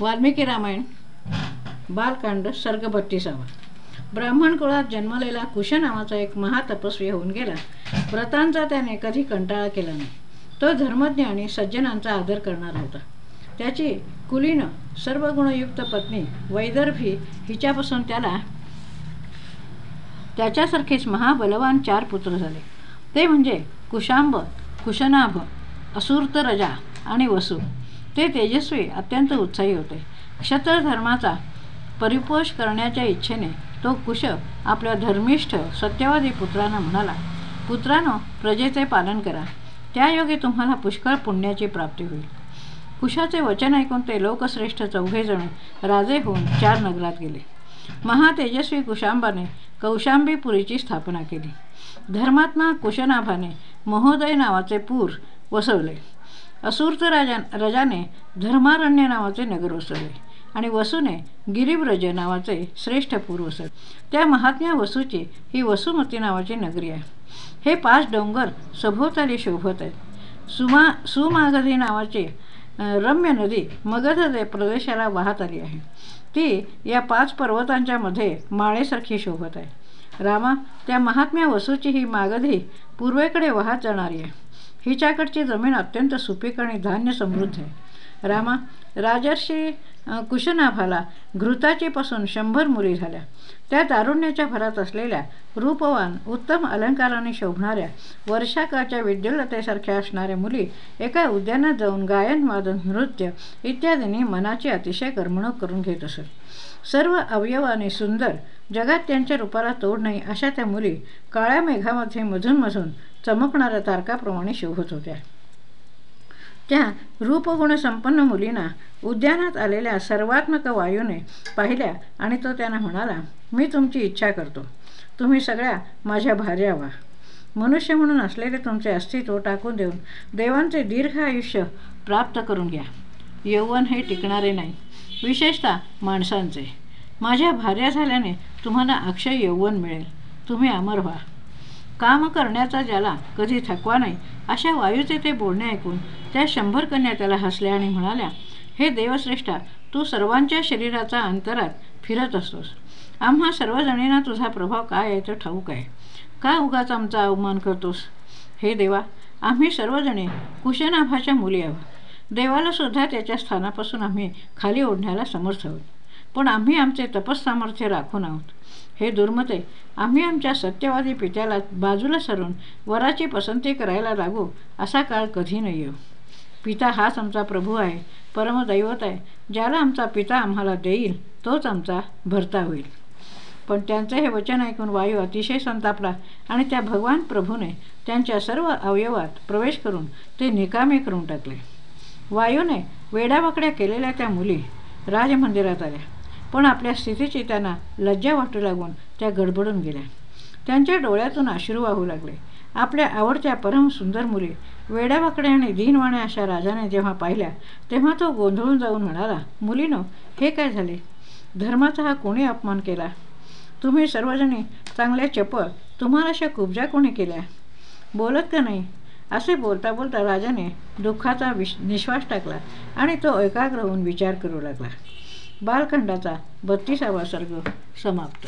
वाल्मिकी रामायण बालकांड सर्ग बत्तीसावा ब्राह्मण कुळात जन्मलेला कुश नावाचा एक महातपस्वी होऊन गेला. व्रतांचा त्याने कधी कंटाळा केला नाही. तो धर्मज्ञ आणि सज्जनांचा आदर करणारा होता. त्याची कुलीनं सर्व गुणयुक्त पत्नी वैदर्भी हिच्यापासून त्याला त्याच्यासारखेच महाबलवान चार पुत्र झाले. ते म्हणजे कुशांब कुशनाभ असुर्त रजा आणि वसू. ते तेजस्वी अत्यंत उत्साही होते. क्षत्रधर्माचा परिपोष करण्याच्या इच्छेने तो कुश आपल्या धर्मिष्ठ सत्यवादी पुत्रांना म्हणाला पुत्रांनो प्रजेचे पालन करा. त्यायोगे तुम्हाला पुष्कळ पुण्याची प्राप्ती होईल. कुशाचे वचन ऐकून ते लोकश्रेष्ठ चौघेजण राजे होऊन चार नगरात गेले. महातेजस्वी कुशांबाने कौशांबीपुरीची स्थापना केली. धर्मात्मा कुशनाभाने महोदय नावाचे पूर वसवले. असुरत राजा रजाने धर्मारण्य नावाचे नगर वसवले आणि वसूने गिरिब्रज नावाचे श्रेष्ठ पूर वसवले. त्या महात्म्या वसूची ही वसुमती नावाची नगरी आहे. हे पाच डोंगर सभोवताली शोभत आहेत. सुमा सुमागधी नावाची रम्य नदी मगध प्रदेशाला वाहत आली आहे. ती या पाच पर्वतांच्या मध्ये माळेसारखी शोभत आहे. रामा त्या महात्म्या वसूची ही मागधी पूर्वेकडे वाहत जाणारी आहे. हिच्याकडची जमीन अत्यंत सुपीक आणि धान्य समृद्ध आहे. रामा राजर्षी कुशनाभाला घृताचीपासून शंभर मुली झाल्या. त्या तारुण्याच्या भरात असलेल्या रूपवान उत्तम अलंकाराने शोभणाऱ्या वर्षाकाच्या विद्युलतेसारख्या असणाऱ्या मुली एका उद्यानात जाऊन गायन वादन नृत्य इत्यादींनी मनाची अतिशय करमणूक करून घेत असत. सर्व अवयवाने सुंदर जगात त्यांच्या रूपाला तोड नाही अशा त्या मुली काळ्या मेघामध्ये मधून मधून चमकणाऱ्या तारकाप्रमाणे शोभत होत्या. त्या रूपगुणसंपन्न मुलींना उद्यानात आलेल्या सर्वात्मक वायूने पाहिल्या आणि तो त्यांना म्हणाला मी तुमची इच्छा करतो. तुम्ही सगळ्या माझ्या भार्या व्हा. मनुष्य म्हणून असलेले तुमचे अस्तित्व टाकून देऊन देवांचे दीर्घ आयुष्य प्राप्त करून घ्या. यौवन हे टिकणारे नाही विशेषतः माणसांचे. माझ्या भार्या झाल्याने तुम्हाला अक्षय यौवन मिळेल. तुम्ही अमर व्हा. काम करण्याचा ज्याला कधी थकवा नाही अशा वायूचे ते बोलणे ऐकून त्या शंभर कन्या त्याला हसल्या आणि म्हणाल्या हे देवश्रेष्ठा तू सर्वांच्या शरीराचा अंतरात फिरत असतोस. आम्हा सर्वजणींना तुझा प्रभाव काय आहे तो ठाऊक आहे. का उगाच आमचा अवमान करतोस? हे देवा आम्ही सर्वजणी कुशनाभाच्या मुली आहोत. देवालासुद्धा त्याच्या स्थानापासून आम्ही खाली ओढण्याला समर्थ आहोत. पण आम्ही आमचे तपस्सामर्थ्य राखून आहोत. हे दुर्मते आम्ही आमच्या सत्यवादी पित्याला बाजूला सरून वराची पसंती करायला लागू असा काळ कधी नाही येऊ पिता हाच आमचा प्रभू आहे परमदैवत आहे. ज्याला आमचा पिता आम्हाला देईल तोच आमचा भरता होईल. पण त्यांचे हे वचन ऐकून वायू अतिशय संतापला आणि त्या भगवान प्रभूने त्यांच्या सर्व अवयवात प्रवेश करून ते निकामे करून टाकले. वायूने वेडावाकड्या केलेल्या त्या मुली राजमंदिरात आल्या. पण आपल्या स्थितीची त्यांना लज्जा वाटू लागून त्या गडबडून गेल्या. त्यांच्या डोळ्यातून अश्रू वाहू लागले. आपल्या आवडत्या परम सुंदर मुली वेड्यावाकडे आणि दिनवाण्या अशा राजाने जेव्हा पाहिल्या तेव्हा तो गोंधळून जाऊन म्हणाला मुलीनो हे काय झाले? धर्माचा हा कोणी अपमान केला? तुम्ही सर्वजणी चांगल्या चपळ तुम्हाला अशा कुबजा कोणी केल्या? बोलत का नाही. असे बोलता बोलता राजाने दुःखाचा विश निश्वास टाकला आणि तो एकाग्र होऊन विचार करू लागला. बालखंडाचा बत्तीसावा सर्ग समाप्त.